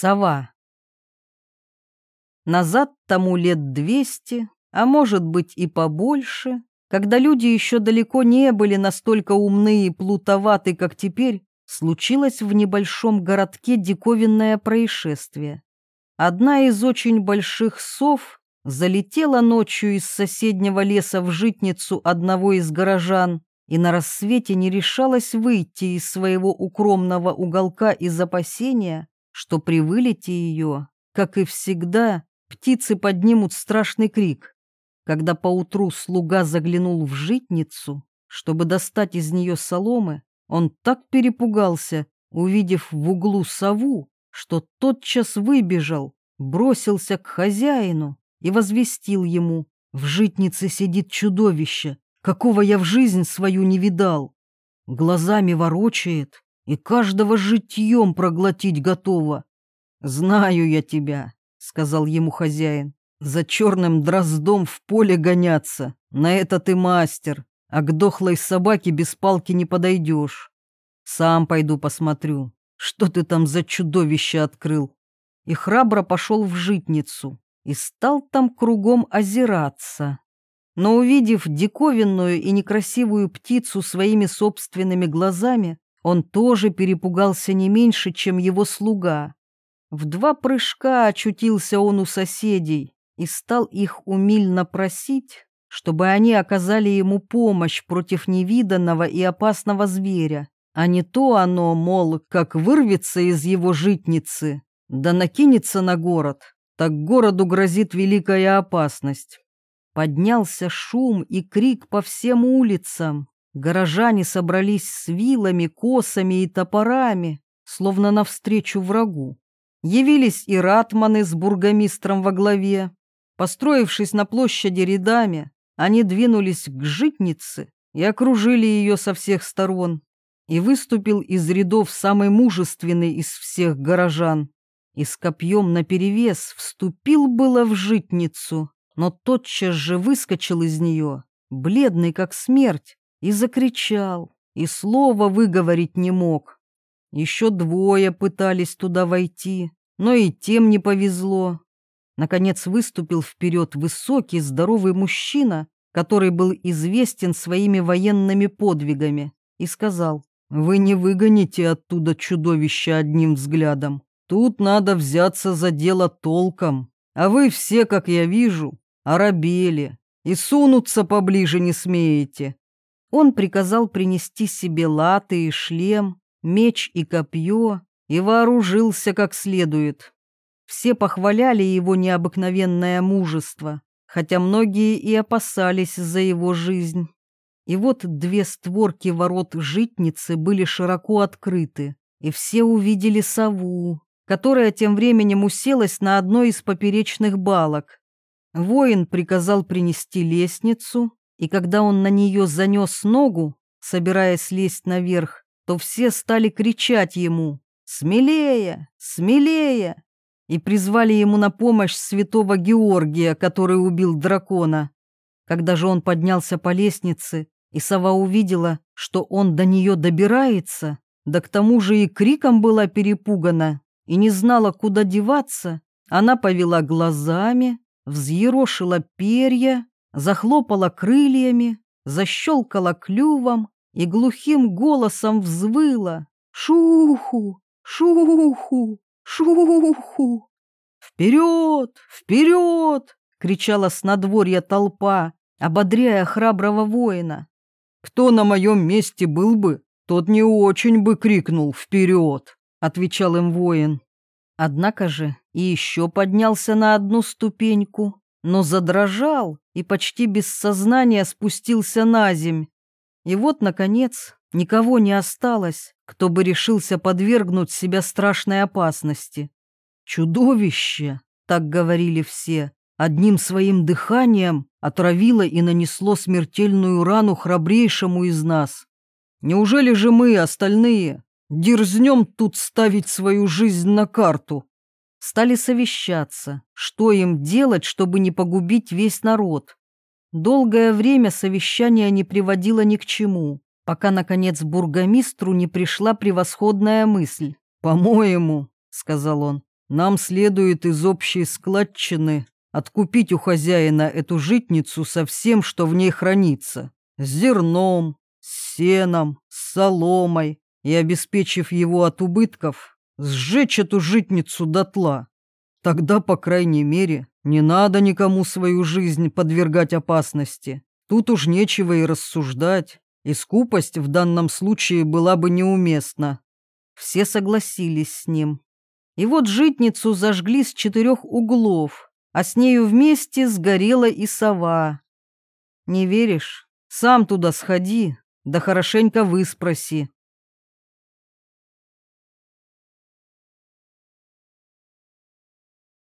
Сова. Назад тому лет двести, а может быть и побольше, когда люди еще далеко не были настолько умны и плутоваты, как теперь, случилось в небольшом городке диковинное происшествие. Одна из очень больших сов залетела ночью из соседнего леса в житницу одного из горожан и на рассвете не решалась выйти из своего укромного уголка из опасения, что при вылете ее, как и всегда, птицы поднимут страшный крик. Когда поутру слуга заглянул в житницу, чтобы достать из нее соломы, он так перепугался, увидев в углу сову, что тотчас выбежал, бросился к хозяину и возвестил ему, «В житнице сидит чудовище, какого я в жизнь свою не видал. Глазами ворочает, и каждого житьем проглотить готова. «Знаю я тебя», — сказал ему хозяин. «За черным дроздом в поле гоняться, на это ты мастер, а к дохлой собаке без палки не подойдешь. Сам пойду посмотрю, что ты там за чудовище открыл». И храбро пошел в житницу и стал там кругом озираться. Но увидев диковинную и некрасивую птицу своими собственными глазами, он тоже перепугался не меньше, чем его слуга. В два прыжка очутился он у соседей и стал их умильно просить, чтобы они оказали ему помощь против невиданного и опасного зверя, а не то оно, мол, как вырвется из его житницы, да накинется на город, так городу грозит великая опасность. Поднялся шум и крик по всем улицам. Горожане собрались с вилами, косами и топорами, словно навстречу врагу. Явились и ратманы с бургомистром во главе. Построившись на площади рядами, они двинулись к житнице и окружили ее со всех сторон. И выступил из рядов самый мужественный из всех горожан. И с копьем наперевес вступил было в житницу, но тотчас же выскочил из нее, бледный как смерть, и закричал, и слова выговорить не мог. Еще двое пытались туда войти, но и тем не повезло. Наконец выступил вперед высокий, здоровый мужчина, который был известен своими военными подвигами, и сказал, «Вы не выгоните оттуда чудовище одним взглядом. Тут надо взяться за дело толком, а вы все, как я вижу, оробели и сунуться поближе не смеете. Он приказал принести себе латы и шлем, меч и копье, и вооружился как следует. Все похваляли его необыкновенное мужество, хотя многие и опасались за его жизнь. И вот две створки ворот житницы были широко открыты, и все увидели сову, которая тем временем уселась на одной из поперечных балок. Воин приказал принести лестницу, и когда он на нее занес ногу, собираясь лезть наверх, то все стали кричать ему «Смелее! Смелее!» и призвали ему на помощь святого Георгия, который убил дракона. Когда же он поднялся по лестнице, и сова увидела, что он до нее добирается, да к тому же и криком была перепугана и не знала, куда деваться, она повела глазами, взъерошила перья захлопала крыльями, защелкала клювом и глухим голосом взвыла «Шуху! Шуху! Шуху!» «Вперед! Вперед!» — кричала с надворья толпа, ободряя храброго воина. «Кто на моем месте был бы, тот не очень бы крикнул «Вперед!» — отвечал им воин. Однако же и еще поднялся на одну ступеньку, но задрожал и почти без сознания спустился на земь. И вот, наконец, никого не осталось, кто бы решился подвергнуть себя страшной опасности. «Чудовище!» — так говорили все. Одним своим дыханием отравило и нанесло смертельную рану храбрейшему из нас. Неужели же мы, остальные, дерзнем тут ставить свою жизнь на карту?» Стали совещаться, что им делать, чтобы не погубить весь народ. Долгое время совещание не приводило ни к чему, пока, наконец, бургомистру не пришла превосходная мысль. «По-моему», — сказал он, — Нам следует из общей складчины откупить у хозяина эту житницу со всем, что в ней хранится, с зерном, с сеном, с соломой, и, обеспечив его от убытков, сжечь эту житницу дотла. Тогда, по крайней мере, не надо никому свою жизнь подвергать опасности. Тут уж нечего и рассуждать, и скупость в данном случае была бы неуместна. Все согласились с ним. И вот житницу зажгли с четырех углов, а с нею вместе сгорела и сова. Не веришь? Сам туда сходи, да хорошенько выспроси,